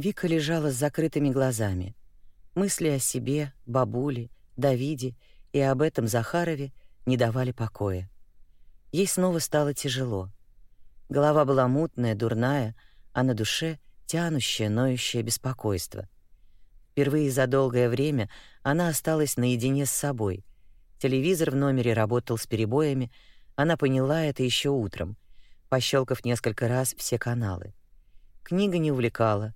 Вика лежала с закрытыми глазами. Мысли о себе, бабуле, Давиде и об этом Захарове не давали покоя. Ей снова стало тяжело. Голова была мутная, дурная, а на душе тянущее, ноющее беспокойство. Впервые за долгое время она осталась наедине с собой. Телевизор в номере работал с перебоями, она поняла это еще утром, пощелкав несколько раз все каналы. Книга не увлекала,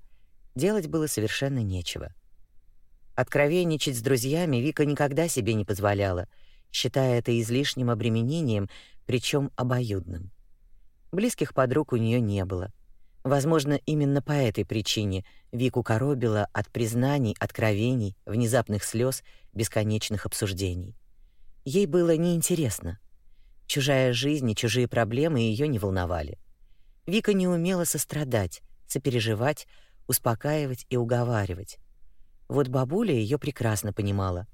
делать было совершенно нечего. Откровенничать с друзьями Вика никогда себе не позволяла, считая это излишним обременением, причем обоюдным. Близких подруг у нее не было. Возможно, именно по этой причине Вику коробило от признаний, откровений, внезапных слез, бесконечных обсуждений. Ей было неинтересно. Чужая жизнь и чужие проблемы ее не волновали. Вика не умела сострадать, сопереживать, успокаивать и уговаривать. Вот бабуля ее прекрасно понимала.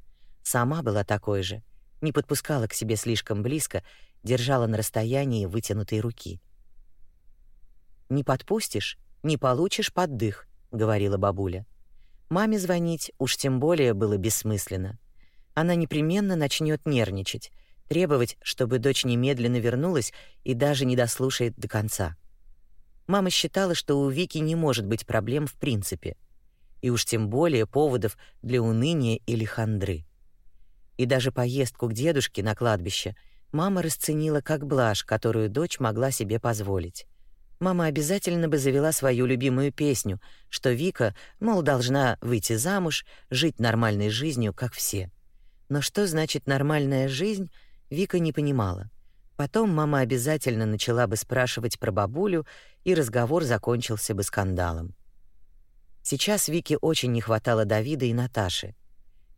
Сама была такой же, не подпускала к себе слишком близко, держала на расстоянии вытянутой руки. «Не подпустишь, не получишь поддых», — говорила бабуля. Маме звонить уж тем более было бессмысленно. Она непременно начнет нервничать, требовать, чтобы дочь немедленно вернулась и даже не дослушает до конца. Мама считала, что у Вики не может быть проблем в принципе, и уж тем более поводов для уныния или хандры. И даже поездку к дедушке на кладбище мама расценила как блажь, которую дочь могла себе позволить. Мама обязательно бы завела свою любимую песню, что Вика, мол, должна выйти замуж, жить нормальной жизнью, как все. Но что значит нормальная жизнь, Вика не понимала. Потом мама обязательно начала бы спрашивать про бабулю, и разговор закончился бы скандалом. Сейчас Вике очень не хватало Давида и Наташи.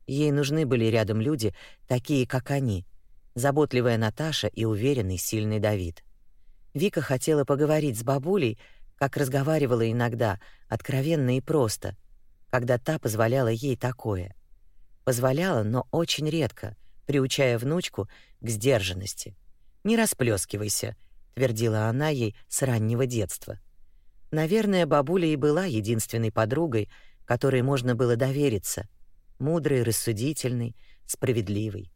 Ей нужны были рядом люди, такие как они, заботливая Наташа и уверенный, сильный Давид. Вика хотела поговорить с бабулей, как разговаривала иногда, откровенно и просто, когда та позволяла ей такое. Позволяла, но очень редко, приучая внучку к сдержанности. Не расплескивайся, твердила она ей с раннего детства. Наверное, бабуля и была единственной подругой, которой можно было довериться, мудрой, рассудительной, справедливой.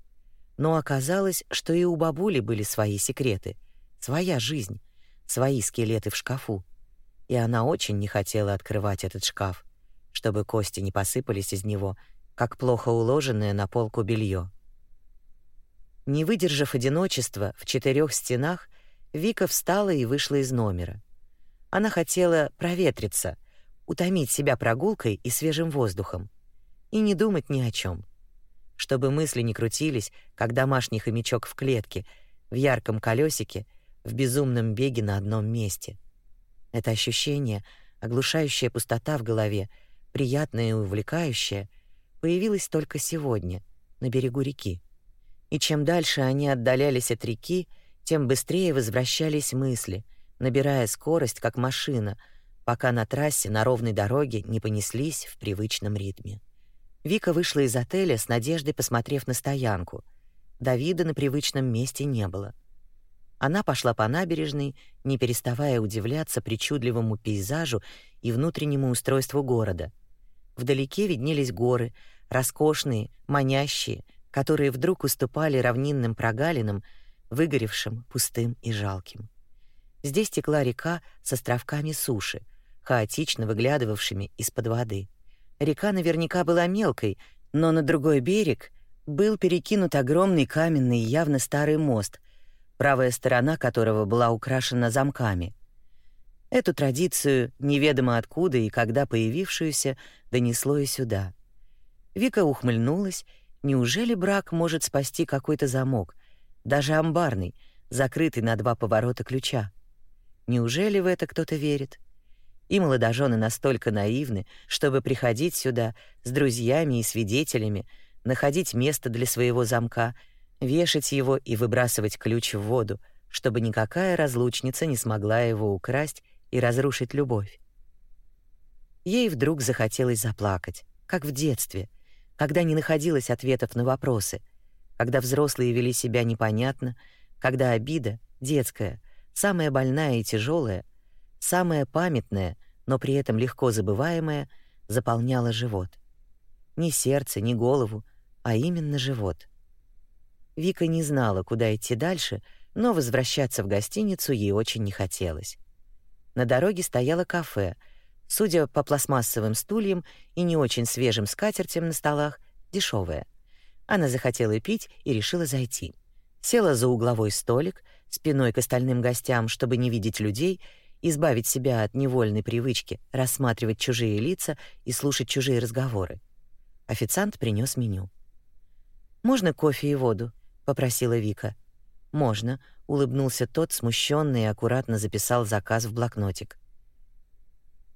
Но оказалось, что и у бабули были свои секреты, своя жизнь, свои скелеты в шкафу. И она очень не хотела открывать этот шкаф, чтобы кости не посыпались из него, как плохо уложенное на полку белье. Не выдержав одиночества в четырех стенах, Вика встала и вышла из номера. Она хотела проветриться, утомить себя прогулкой и свежим воздухом и не думать ни о чем, чтобы мысли не крутились, как домашний хомячок в клетке, в ярком колесике, в безумном беге на одном месте. Это ощущение, оглушающая пустота в голове, приятная и увлекающая, появилось только сегодня на берегу реки. И чем дальше они отдалялись от реки, тем быстрее возвращались мысли, набирая скорость, как машина, пока на трассе на ровной дороге не понеслись в привычном ритме. Вика вышла из отеля с надеждой, посмотрев на стоянку. Давида на привычном месте не было. Она пошла по набережной, не переставая удивляться причудливому пейзажу и внутреннему устройству города. Вдалеке виднелись горы, роскошные, манящие, которые вдруг уступали равнинным прогалинам, выгоревшим, пустым и жалким. Здесь текла река с островками суши, хаотично выглядывавшими из-под воды. Река наверняка была мелкой, но на другой берег был перекинут огромный каменный, явно старый мост, правая сторона которого была украшена замками. Эту традицию, неведомо откуда и когда появившуюся, донесло и сюда. Вика ухмыльнулась Неужели брак может спасти какой-то замок, даже амбарный, закрытый на два поворота ключа? Неужели в это кто-то верит? И молодожены настолько наивны, чтобы приходить сюда с друзьями и свидетелями, находить место для своего замка, вешать его и выбрасывать ключ в воду, чтобы никакая разлучница не смогла его украсть и разрушить любовь. Ей вдруг захотелось заплакать, как в детстве, когда не находилось ответов на вопросы, когда взрослые вели себя непонятно, когда обида, детская, самая больная и тяжелая, самая памятная, но при этом легко забываемое, заполняло живот. Не сердце, не голову, а именно живот. Вика не знала, куда идти дальше, но возвращаться в гостиницу ей очень не хотелось. На дороге стояло кафе. Судя по пластмассовым стульям и не очень свежим скатертям на столах, дешевое. Она захотела пить и решила зайти. Села за угловой столик, спиной к остальным гостям, чтобы не видеть людей, избавить себя от невольной привычки рассматривать чужие лица и слушать чужие разговоры. Официант принес меню. «Можно кофе и воду?» — попросила Вика. «Можно», — улыбнулся тот, смущенный и аккуратно записал заказ в блокнотик.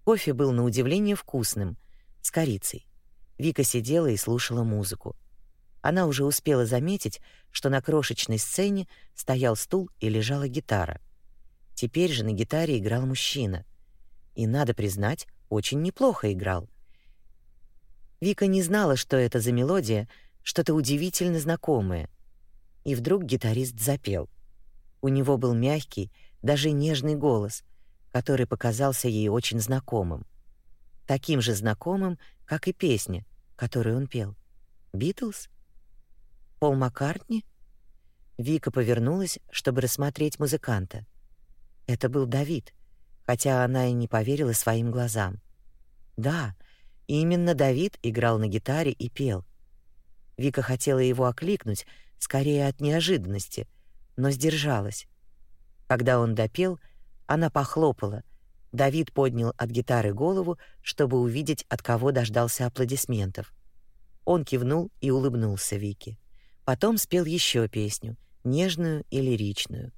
Кофе был на удивление вкусным, с корицей. Вика сидела и слушала музыку. Она уже успела заметить, что на крошечной сцене стоял стул и лежала гитара. Теперь же на гитаре играл мужчина. И, надо признать, очень неплохо играл. Вика не знала, что это за мелодия, что-то удивительно знакомое. И вдруг гитарист запел. У него был мягкий, даже нежный голос, который показался ей очень знакомым. Таким же знакомым, как и песня, которую он пел. «Битлз»? Пол Маккартни? Вика повернулась, чтобы рассмотреть музыканта. Это был Давид, хотя она и не поверила своим глазам. Да, именно Давид играл на гитаре и пел. Вика хотела его окликнуть, скорее от неожиданности, но сдержалась. Когда он допел, она похлопала. Давид поднял от гитары голову, чтобы увидеть, от кого дождался аплодисментов. Он кивнул и улыбнулся Вике. Потом спел еще песню, нежную и лиричную.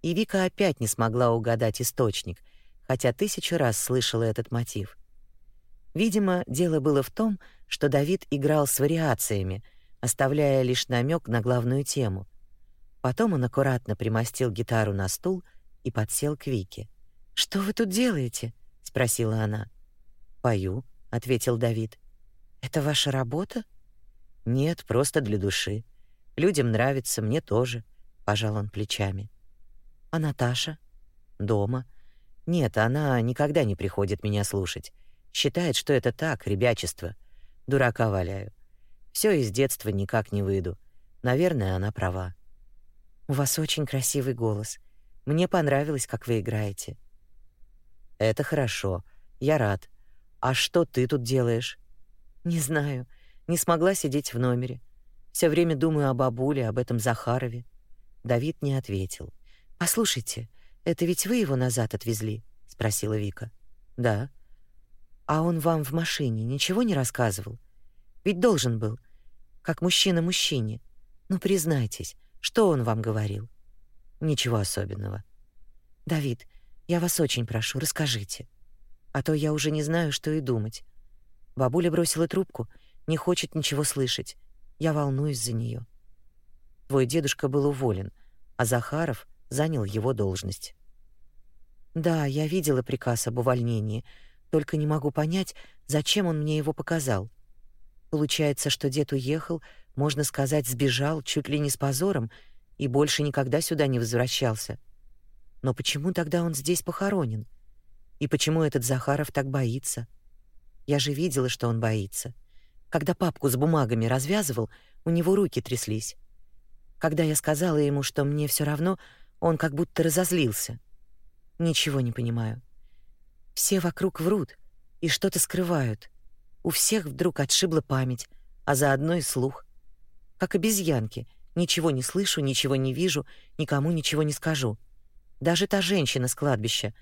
И Вика опять не смогла угадать источник, хотя тысячу раз слышала этот мотив. Видимо, дело было в том, что Давид играл с вариациями, оставляя лишь намек на главную тему. Потом он аккуратно примостил гитару на стул и подсел к Вике. «Что вы тут делаете?» — спросила она. «Пою», — ответил Давид. «Это ваша работа?» «Нет, просто для души. Людям нравится, мне тоже, пожал он плечами. А Наташа дома? Нет, она никогда не приходит меня слушать. Считает, что это так, ребячество. Дурака валяю. Все из детства никак не выйду. Наверное, она права. У вас очень красивый голос. Мне понравилось, как вы играете. Это хорошо. Я рад. А что ты тут делаешь? Не знаю. Не смогла сидеть в номере. Все время думаю о бабуле, об этом Захарове. Давид не ответил. Послушайте, это ведь вы его назад отвезли, спросила Вика. Да. А он вам в машине ничего не рассказывал? Ведь должен был, как мужчина мужчине. Ну признайтесь, что он вам говорил? Ничего особенного. Давид, я вас очень прошу, расскажите, а то я уже не знаю, что и думать. Бабуля бросила трубку, не хочет ничего слышать. Я волнуюсь за нее. Твой дедушка был уволен, а Захаров занял его должность. Да, я видела приказ об увольнении, только не могу понять, зачем он мне его показал. Получается, что дед уехал, можно сказать, сбежал чуть ли не с позором и больше никогда сюда не возвращался. Но почему тогда он здесь похоронен? И почему этот Захаров так боится? Я же видела, что он боится. Когда папку с бумагами развязывал, у него руки тряслись. Когда я сказала ему, что мне все равно, он как будто разозлился. Ничего не понимаю. Все вокруг врут и что-то скрывают. У всех вдруг отшибла память, а заодно и слух. Как обезьянки, ничего не слышу, ничего не вижу, никому ничего не скажу. Даже та женщина с кладбища.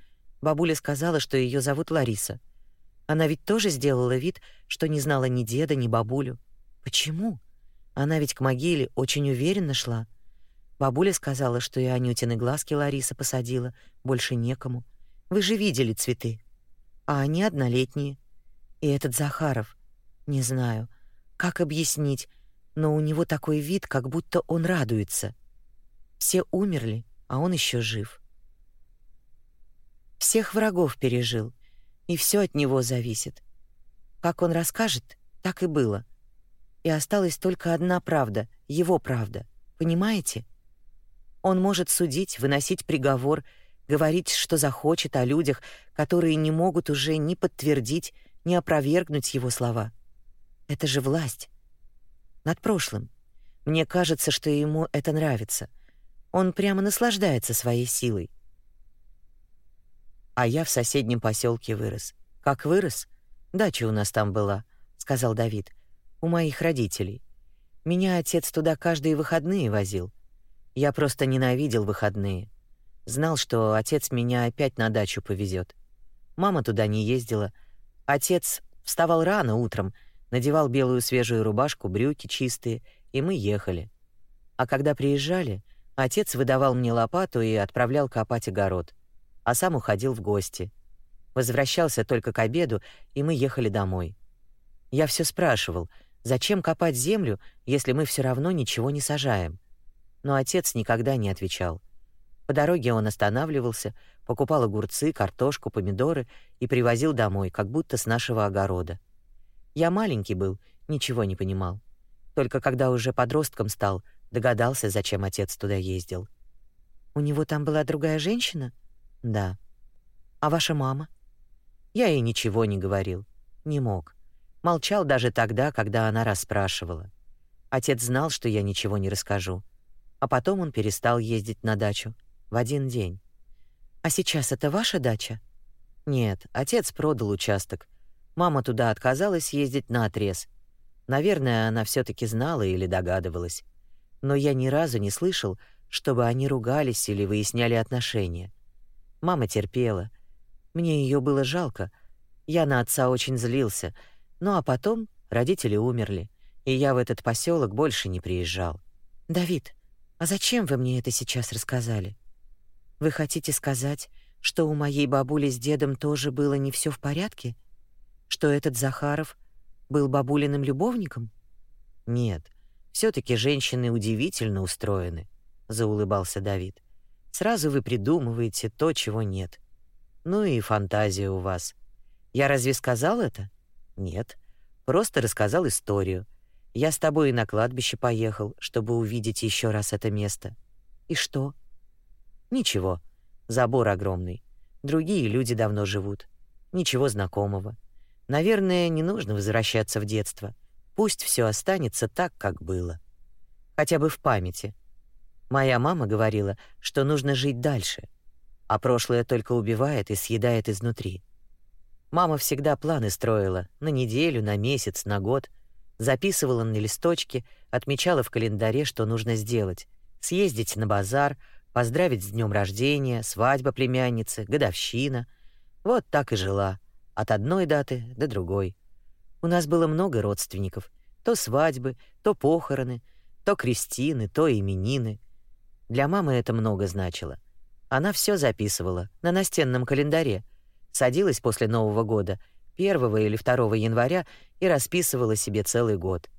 Бабуля сказала, что ее зовут Лариса. Она ведь тоже сделала вид, что не знала ни деда, ни бабулю. Почему? Она ведь к могиле очень уверенно шла. Бабуля сказала, что и Анютины глазки Лариса посадила, больше некому. Вы же видели цветы. А они однолетние. И этот Захаров, не знаю, как объяснить, но у него такой вид, как будто он радуется. Все умерли, а он еще жив. Всех врагов пережил, и все от него зависит. Как он расскажет, так и было. И осталась только одна правда, его правда. Понимаете? Он может судить, выносить приговор, говорить, что захочет о людях, которые не могут уже ни подтвердить, ни опровергнуть его слова. Это же власть над прошлым. Мне кажется, что ему это нравится. Он прямо наслаждается своей силой. А я в соседнем поселке вырос. Как вырос? Дача у нас там была, сказал Давид. У моих родителей. Меня отец туда каждые выходные возил. Я просто ненавидел выходные. Знал, что отец меня опять на дачу повезет. Мама туда не ездила. Отец вставал рано утром, надевал белую свежую рубашку, брюки чистые, и мы ехали. А когда приезжали, отец выдавал мне лопату и отправлял копать огород, а сам уходил в гости. Возвращался только к обеду, и мы ехали домой. Я все спрашивал, зачем копать землю, если мы все равно ничего не сажаем. Но отец никогда не отвечал. По дороге он останавливался, покупал огурцы, картошку, помидоры и привозил домой, как будто с нашего огорода. Я маленький был, ничего не понимал. Только когда уже подростком стал, догадался, зачем отец туда ездил. У него там была другая женщина? Да. А ваша мама? Я ей ничего не говорил, не мог. Молчал даже тогда, когда она расспрашивала. Отец знал, что я ничего не расскажу. А потом он перестал ездить на дачу в один день. А сейчас это ваша дача? Нет, отец продал участок. Мама туда отказалась ездить на отрез. Наверное, она все таки знала или догадывалась. Но я ни разу не слышал, чтобы они ругались или выясняли отношения. Мама терпела. Мне ее было жалко. Я на отца очень злился. Ну а потом родители умерли, и я в этот поселок больше не приезжал. Давид, а зачем вы мне это сейчас рассказали? Вы хотите сказать, что у моей бабули с дедом тоже было не все в порядке? Что этот Захаров был бабулиным любовником? Нет, все таки женщины удивительно устроены, заулыбался Давид. Сразу вы придумываете то, чего нет. Ну и фантазия у вас. Я разве сказал это? Нет, просто рассказал историю. Я с тобой на кладбище поехал, чтобы увидеть еще раз это место. И что? Ничего. Забор огромный. Другие люди давно живут. Ничего знакомого. Наверное, не нужно возвращаться в детство. Пусть все останется так, как было. Хотя бы в памяти. Моя мама говорила, что нужно жить дальше, а прошлое только убивает и съедает изнутри. Мама всегда планы строила на неделю, на месяц, на год, записывала на листочке, отмечала в календаре, что нужно сделать: съездить на базар, поздравить с днем рождения, свадьба племянницы, годовщина. Вот так и жила, от одной даты до другой. У нас было много родственников, то свадьбы, то похороны, то крестины, то именины. Для мамы это много значило. Она все записывала на настенном календаре, садилась после Нового года, 1 или 2 января и расписывала себе целый год.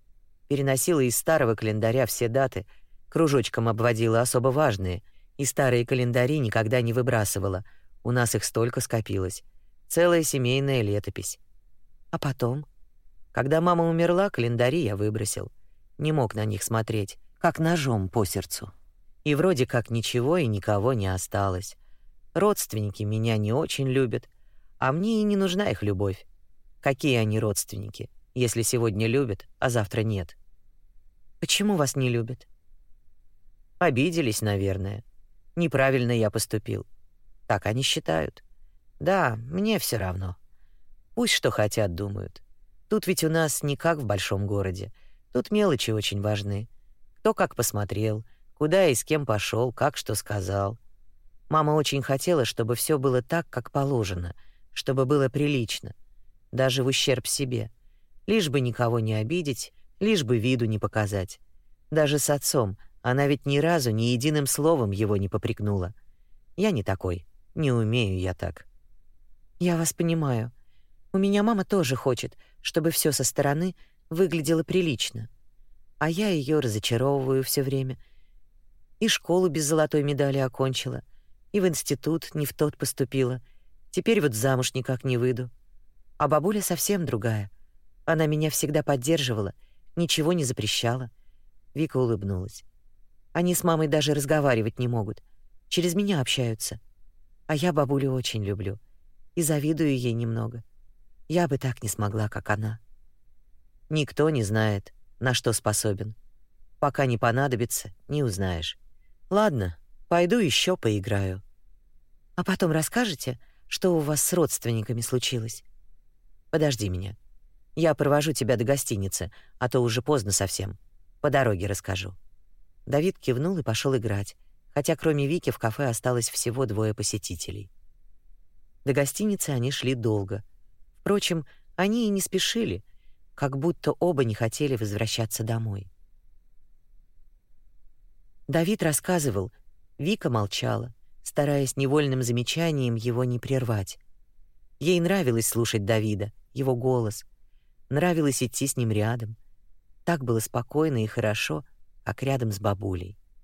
Переносила из старого календаря все даты, кружочком обводила особо важные, и старые календари никогда не выбрасывала. У нас их столько скопилось. Целая семейная летопись. А потом, когда мама умерла, календари я выбросил. Не мог на них смотреть, как ножом по сердцу. И вроде как ничего и никого не осталось. Родственники меня не очень любят, а мне и не нужна их любовь. Какие они родственники, если сегодня любят, а завтра нет? Почему вас не любят? Обиделись, наверное. Неправильно я поступил. Так они считают. Да, мне все равно. Пусть что хотят, думают. Тут ведь у нас не как в большом городе. Тут мелочи очень важны. Кто как посмотрел, куда и с кем пошел, как что сказал. Мама очень хотела, чтобы все было так, как положено, чтобы было прилично, даже в ущерб себе. Лишь бы никого не обидеть, лишь бы виду не показать. Даже с отцом — она ведь ни разу ни единым словом его не попрекнула. Я не такой. Не умею я так. Я вас понимаю. У меня мама тоже хочет, чтобы все со стороны выглядело прилично. А я ее разочаровываю все время. И школу без золотой медали окончила, и в институт не в тот поступила. Теперь вот замуж никак не выйду. А бабуля совсем другая. Она меня всегда поддерживала, ничего не запрещала. Вика улыбнулась. Они с мамой даже разговаривать не могут. Через меня общаются. А я бабулю очень люблю и завидую ей немного. Я бы так не смогла, как она. Никто не знает, на что способен. Пока не понадобится, не узнаешь. Ладно, пойду еще поиграю. А потом расскажете, что у вас с родственниками случилось. Подожди меня. Я провожу тебя до гостиницы, а то уже поздно совсем. По дороге расскажу. Давид кивнул и пошел играть, хотя кроме Вики в кафе осталось всего двое посетителей. До гостиницы они шли долго. Впрочем, они и не спешили, как будто оба не хотели возвращаться домой. Давид рассказывал, Вика молчала, стараясь невольным замечанием его не прервать. Ей нравилось слушать Давида, его голос, нравилось идти с ним рядом. Так было спокойно и хорошо, как рядом с бабулей.